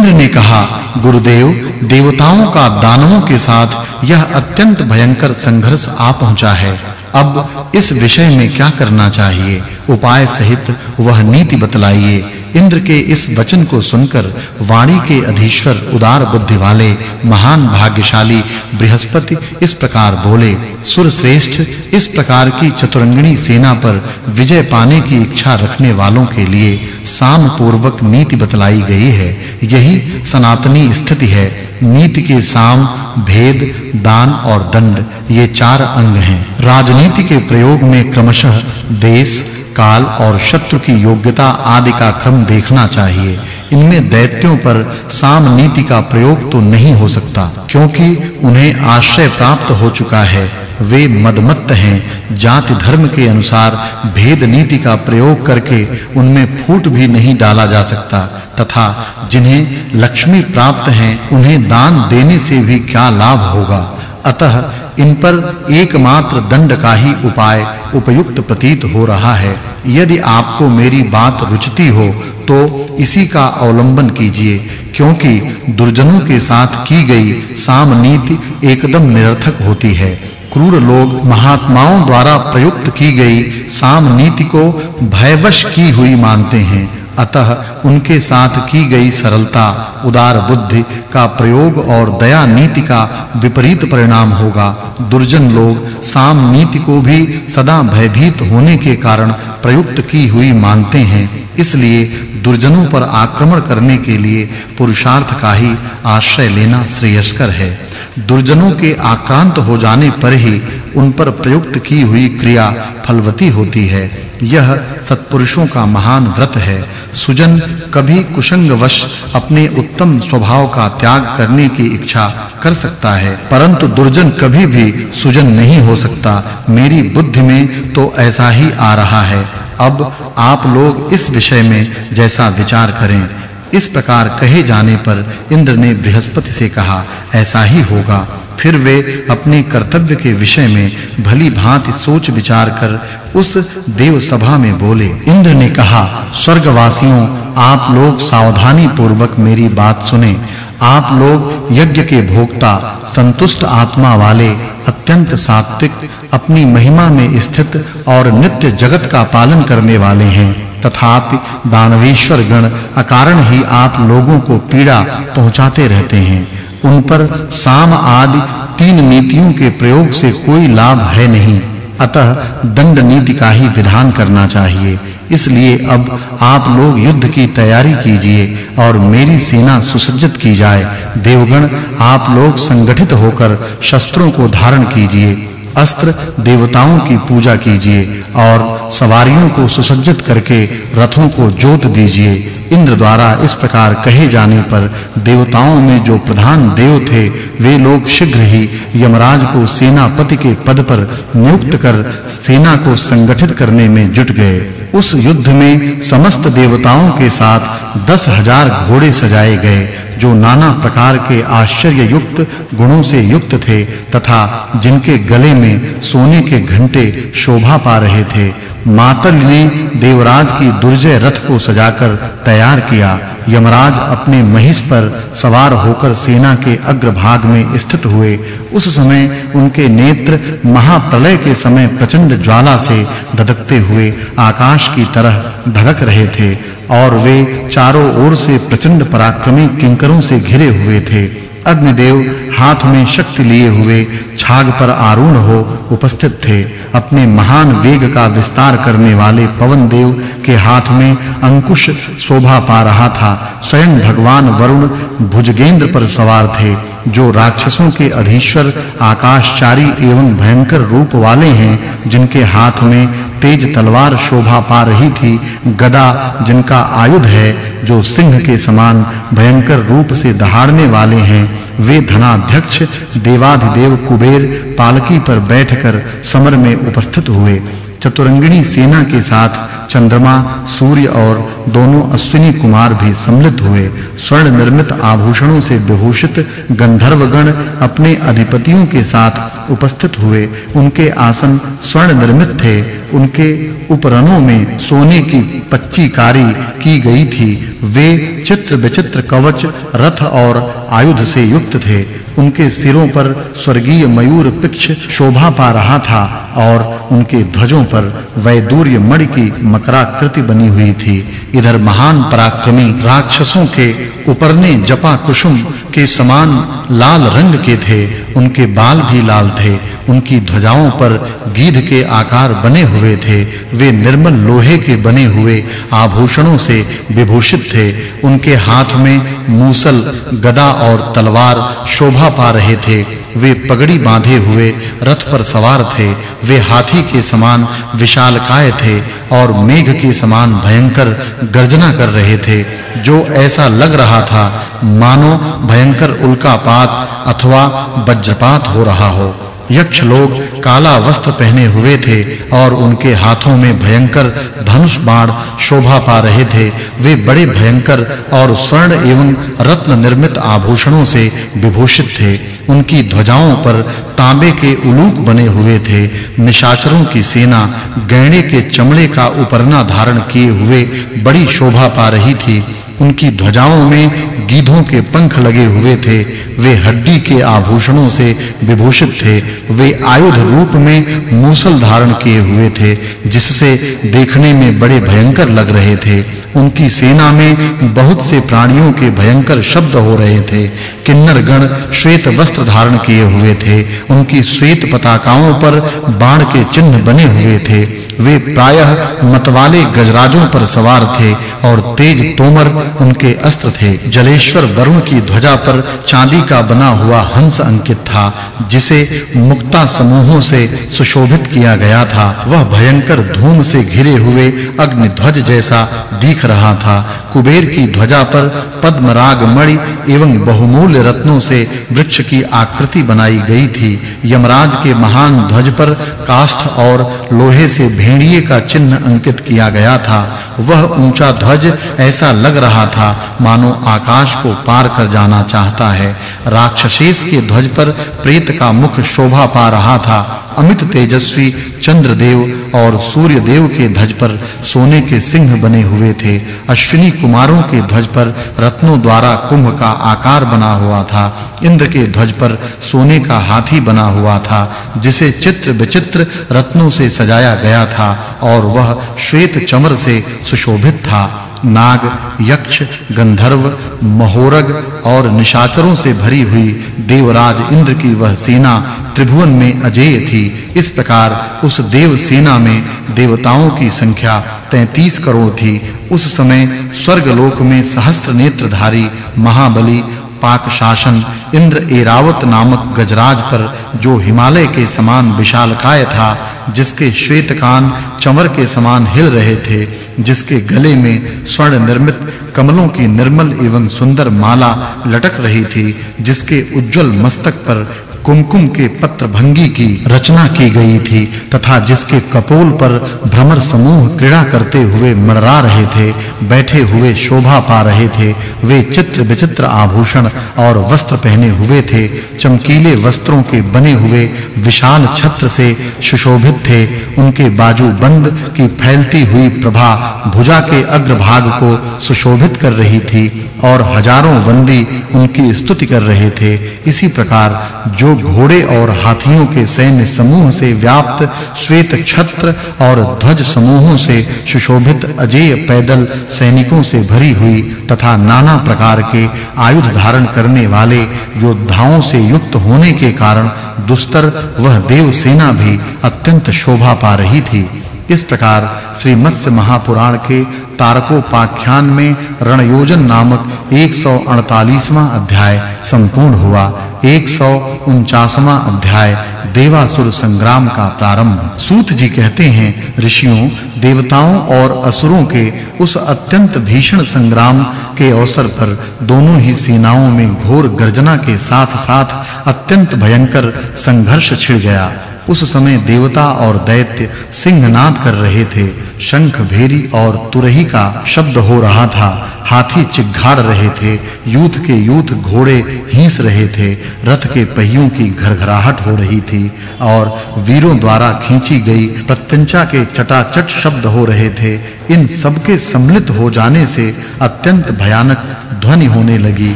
इंद्र ने कहा, गुरुदेव, देवताओं का दानवों के साथ यह अत्यंत भयंकर संघर्ष आ पहुँचा है। अब इस विषय में क्या करना चाहिए? उपाय सहित वह नीति बतलाइए। इंद्र के इस वचन को सुनकर वाणी के अधीश्वर उदार बुद्धि वाले महान भाग्यशाली बृहस्पति इस प्रकार बोले सुर श्रेष्ठ इस प्रकार की चतुरंगिणी सेना पर विजय पाने की इच्छा रखने वालों के लिए साम पूर्वक नीति बतलाई गई है। यही सनातनी स्थिति है। नीति के साम, भेद, दान और दंड, ये चार अंग हैं। राजनीति के प्रयोग में क्रमशः देश काल और शत्रु की योग्यता आदि का क्रम देखना चाहिए। इनमें दैत्यों पर साम नीति का प्रयोग तो नहीं हो सकता, क्योंकि उन्हें आश्रय प्राप्त हो चुका है। वे मदमत्त हैं, जाति धर्म के अनुसार भेद नीति का प्रयोग करके उनमें फूट भी नहीं डाला जा सकता, तथा जिन्हें लक्ष्मी प्राप्त हैं, उन्हें दान देने से भी क्या लाभ होगा? अतः इन पर एकमात्र दंड का ही उपाय उपयुक्त प्रतीत हो रहा है। यदि आपको मेरी बात रुचती हो तो इसी का अवलंबन कीजिए, क्योंकि दुर्जनों के साथ की गई साम नीति एकदम निरर्थक होती है। क्रूर लोग महात्माओं द्वारा प्रयुक्त की गई साम नीति को भयवश की हुई मानते हैं। अतः उनके साथ की गई सरलता, उदार बुद्धि का प्रयोग और दया नीति का विपरीत परिणाम होगा। दुर्जन लोग साम नीति को भी सदा भयभीत होने के कारण प्रयुक्त की हुई मानते हैं। इसलिए दुर्जनों पर आक्रमण करने के लिए पुरुषार्थ का ही आश्रय लेना श्रेयस्कर है। दुर्जनों के आक्रांत हो जाने पर ही उन पर प्रयुक्त की हुई क्रिया फलवती होती है। यह सत्पुरुषों का महान व्रत है। सुजन, कभी कुशंगवश अपने उत्तम स्वभाव का त्याग करने की इच्छा कर सकता है, परंतु दुर्जन कभी भी सुजन नहीं हो सकता। मेरी बुद्धि में तो ऐसा ही आ रहा है। अब आप लोग इस विषय में जैसा विचार करें। इस प्रकार कहे जाने पर इंद्र ने बृहस्पति से कहा, ऐसा ही होगा। फिर वे अपने कर्तव्य के विषय में भली भांति सोच विचार कर उस देव सभा में बोले, इंद्र ने कहा, स्वर्गवासियों, आप लोग सावधानी पूर्वक मेरी बात सुने। आप लोग यज्ञ के भोक्ता, संतुष्ट आत्मा वाले, अत्यंत सात्विक, अपनी महिमा में स्थित और नित्य जगत का पालन करने वाले हैं। तथापि दानवेश्वर गण अकारण ही आप लोगों को पीड़ा पहुंचाते रहते हैं। उन पर साम आदि तीन नीतियों के प्रयोग से कोई लाभ है नहीं। अतः दंड नीति का ही विधान करना चाहिए। इसलिए अब आप लोग युद्ध की तैयारी कीजिए और मेरी सेना सुसज्जित की जाए। देवगण, आप लोग संगठित होकर शस्त्रों को धारण कीजिए, अस्त्र देवताओं की पूजा कीजिए और सवारियों को सुसज्जित करके रथों को जोत दीजिए। इंद्र द्वारा इस प्रकार कहे जाने पर देवताओं में जो प्रधान देव थे, वे लोग शीघ्र ही यमराज को सेनापति के पद पर नियुक्त कर सेना को संगठित करने में जुट गए। उस युद्ध में समस्त देवताओं के साथ दस हज़ार घोड़े सजाए गए, जो नाना प्रकार के आश्चर्य युक्त गुणों से युक्त थे तथा जिनके गले में सोने के घंटे शोभा पा रहे थे मातल ने देवराज की दुर्जय रथ को सजाकर तैयार किया। यमराज अपने महिष पर सवार होकर सेना के अग्रभाग में स्थित हुए। उस समय उनके नेत्र महाप्रलय के समय प्रचंड ज्वाला से धधकते हुए आकाश की तरह धधक रहे थे और वे चारों ओर से प्रचंड पराक्रमी किंकरों से घिरे हुए थे। अग्निदेव हाथ में शक्ति लिए हुए छाग पर आरूढ़ हो उपस्थित थे। अपने महान वेग का विस्तार करने वाले पवन देव के हाथ में अंकुश शोभा पा रहा था। स्वयं भगवान वरुण भुजगेंद्र पर सवार थे, जो राक्षसों के अधीश्वर, आकाशचारी एवं भयंकर रूप वाले हैं, जिनके हाथ में तेज तलवार शोभा पा रही थी, गदा जिनका आयुध है, जो सिंह के समान भयंकर रूप से दहाड़ने वाले हैं। वे धनाध्यक्ष देवाधिदेव कुबेर पालकी पर बैठकर समर में उपस्थित हुए। चतुरंगिणी सेना के साथ चंद्रमा, सूर्य और दोनों अश्विनी कुमार भी सम्मिलित हुए। स्वर्ण निर्मित आभूषणों से विभूषित गंधर्वगण अपने अधिपतियों के साथ उपस्थित हुए। उनके आसन स्वर्ण निर्मित थे। उनके उपरणों में सोने की पच्ची कारी की गई थी। वे चित्र विचित्र कवच, रथ और आयुध से युक्त थे। उनके सिरों पर स्वर्गीय मयूर पिक्ष शोभा पा रहा था और उनके ध्वजों पर वैदूर्य मणि की मकराकृति बनी हुई थी। इधर महान पराक्रमी राक्षसों के उपरने जपा कुसुम के समान लाल रंग के थे। उनके बाल भी लाल थे। उनकी ध्वजाओं पर गीध के आकार बने हुए थे। वे निर्मल लोहे के बने हुए आभूषणों से विभूषित थे। उनके हाथ में मूसल, गदा और तलवार शोभा पा रहे थे। वे पगड़ी बांधे हुए रथ पर सवार थे। वे हाथी के समान विशालकाय थे और मेघ के समान भयंकर गर्जना कर रहे थे। जो ऐसा लग रहा था, मानो भयंकर उल्कापात अथवा वज्रपात हो रहा हो। यक्ष लोग काला वस्त्र पहने हुए थे और उनके हाथों में भयंकर धनुष बाण शोभा पा रहे थे। वे बड़े भयंकर और स्वर्ण एवं रत्न निर्मित आभूषणों से विभूषित थे। उनकी ध्वजाओं पर तांबे के उलूक बने हुए थे। निशाचरों की सेना, गैणे के चमड़े का उपरना धारण किए हुए बड़ी शोभा पा रही थी। उनकी ध्वजाओं में गीधों के पंख लगे हुए थे। वे हड्डी के आभूषणों से विभूषित थे। वे आयुध रूप में मूसल धारण किए हुए थे, जिससे देखने में बड़े भयंकर लग रहे थे। उनकी सेना में बहुत से प्राणियों के भयंकर शब्द हो रहे थे। किन्नर गण श्वेत वस्त्र धारण किए हुए थे। उनकी श्वेत पताकाओं पर बाण के चिन्ह बने हुए थे। वे प्रायः मतवाले गजराजों पर सवार थे और तेज तोमर उनके अस्त्र थे। जलेश्वर वरुण की ध्वजा पर चांदी का बना हुआ हंस अंकित था, जिसे मुक्ता समूहों से सुशोभित किया गया था। वह भयंकर धूम से घिरे हुए अग्नि ध्वज जैसा दिख रहा था। कुबेर की ध्वजा पर पद्मराग मणि एवं बहुमूल्य रत्नों से वृक्ष की आकृति बनाई गई थी। यमराज के महान ध्वज पर काष्ठ और लोहे से भेड़िए का चिन्ह अंकित किया गया था। वह ऊँचा ध्वज ऐसा लग रहा था, मानो आकाश को पार कर जाना चाहता है। राक्षसेस के ध्वज पर प्रेत का मुख शोभा पा रहा था। अमित तेजस्वी, चंद्रदेव और सूर्य देव के ध्वज पर सोने के सिंह बने हुए थे। अश्विनी कुमारों के ध्वज पर रत्नों द्वारा कुंभ का आकार बना हुआ था। इंद्र के ध्वज पर सोने का हाथी बना हुआ था, जिसे चित्र विचित्र रत्नों से सजाया गया था और वह श्वेत चमर से सुशोभित था। नाग, यक्ष, गंधर्व, महोरग और निशाचरों से भरी हुई देवराज इंद्र की वह सेना त्रिभुवन में अजेय थी। इस प्रकार उस देव सेना में देवताओं की संख्या 33 करोड़ थी। उस समय स्वर्ग लोक में सहस्त्र नेत्रधारी, महाबली, पाक शासन, इंद्र एरावत नामक गजराज पर जो हिमालय के समान विशालकाय था, जिसके श्वेत कान चमर के समान हिल रहे थे, जिसके गले में स्वर्ण निर्मित कमलों की निर्मल एवं सुंदर माला लटक रही थी, जिसके उज्जवल मस्तक पर कुमकुम के पत्र भंगी की रचना की गई थी, तथा जिसके कपोल पर भ्रमर समूह क्रीड़ा करते हुए मंडरा रहे थे, बैठे हुए शोभा पा रहे थे, वे चित्र विचित्र आभूषण और वस्त्र पहने हुए थे, चमकीले वस्त्रों के बने हुए विशाल छत्र से सुशोभित थे, उनके बाजू बंद की फैलती हुई प्रभा भुजा के अग्रभाग को सुशोभित कर रही थी, और हज़ारों वंदी उनकी स्तुति कर रहे थे, इसी प्रकार जो जो घोड़े और हाथियों के सैन्य समूह से व्याप्त श्वेत छत्र और ध्वज समूहों से सुशोभित अजेय पैदल सैनिकों से भरी हुई तथा नाना प्रकार के आयुध धारण करने वाले योद्धाओं से युक्त होने के कारण दुस्तर वह देव सेना भी अत्यंत शोभा पा रही थी। इस प्रकार श्री मत्स्य महापुराण के तारकोपाख्यान में रणयोजन नामक 148वां अध्याय संपूर्ण हुआ। 149वां अध्याय देवासुर संग्राम का प्रारंभ। सूत जी कहते हैं, ऋषियों, देवताओं और असुरों के उस अत्यंत भीषण संग्राम के अवसर पर दोनों ही सेनाओं में घोर गर्जना के साथ-साथ अत्यंत भयंकर संघर्ष छिड़ गया। उस समय देवता और दैत्य सिंहनाद कर रहे थे। शंख भेरी और तुरही का शब्द हो रहा था। हाथी चिघाड़ रहे थे, यूथ के यूथ घोड़े हींस रहे थे, रथ के पहियों की घरघराहट हो रही थी और वीरों द्वारा खींची गई प्रत्यंचा के चटाचट शब्द हो रहे थे। इन सबके सम्मिलित हो जाने से अत्यंत भयानक ध्वनि होने लगी।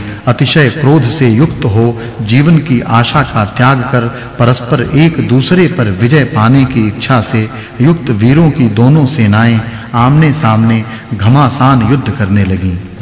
अतिशय क्रोध से युक्त हो, जीवन की आशा का त्याग कर परस्पर एक दूसरे पर विजय पाने की इच्छा से युक्त वीरों की दोनों सेनाएँ आमने सामने घमासान युद्ध करने लगीं।